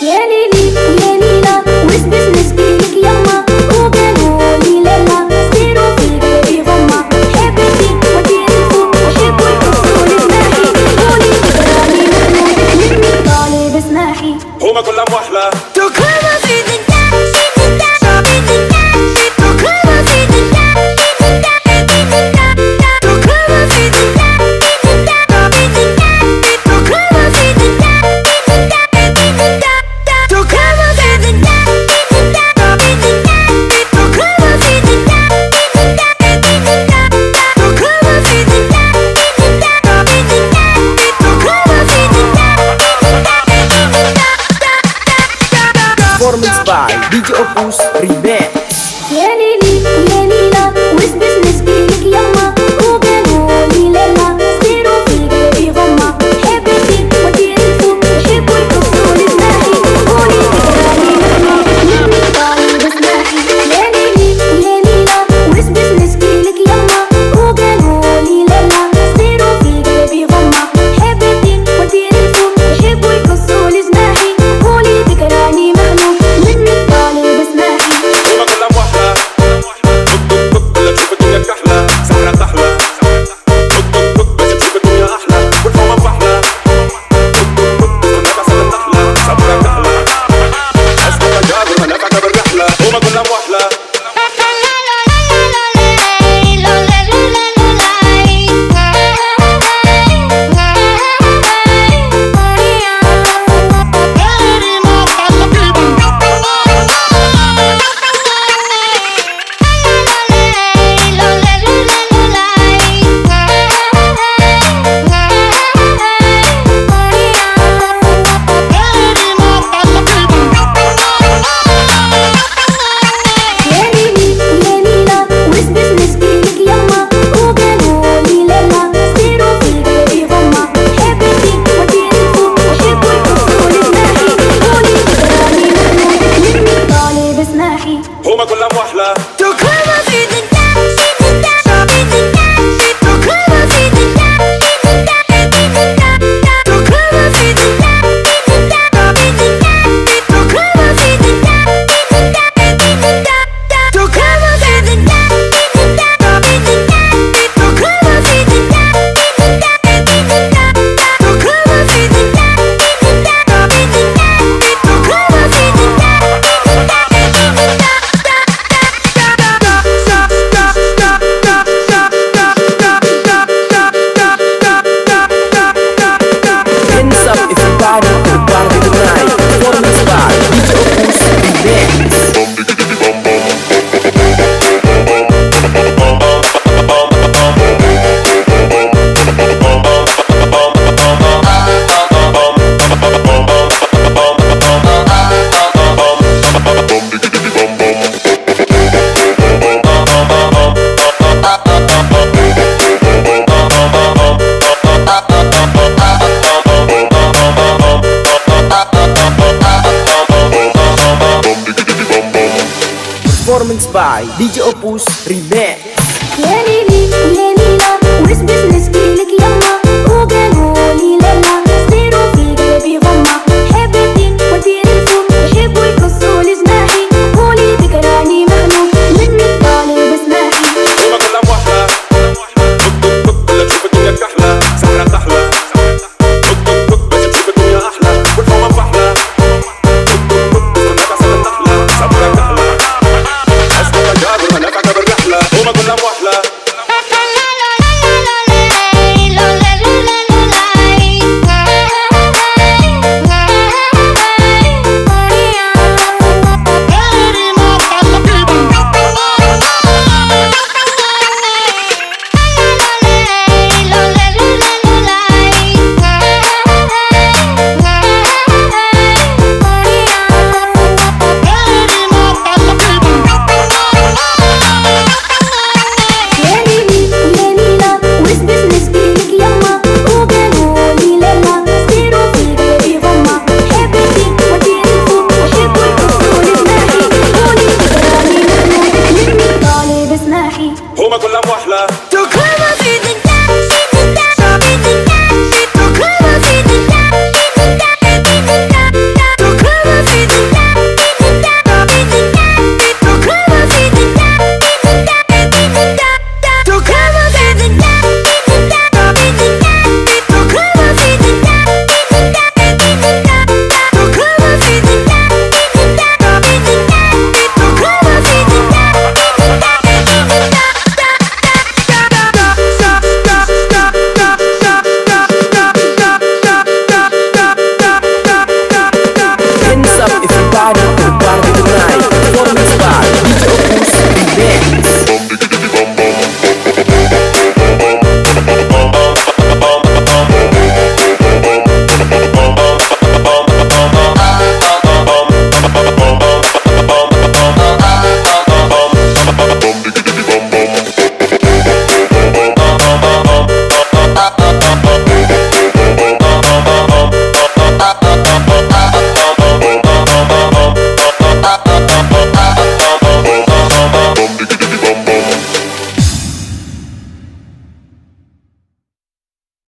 Yani ni, yani na, with business, by DJ Opus Remix هما كلهم وحلة. تكرم في دنيا by DJ Opus Remix. Home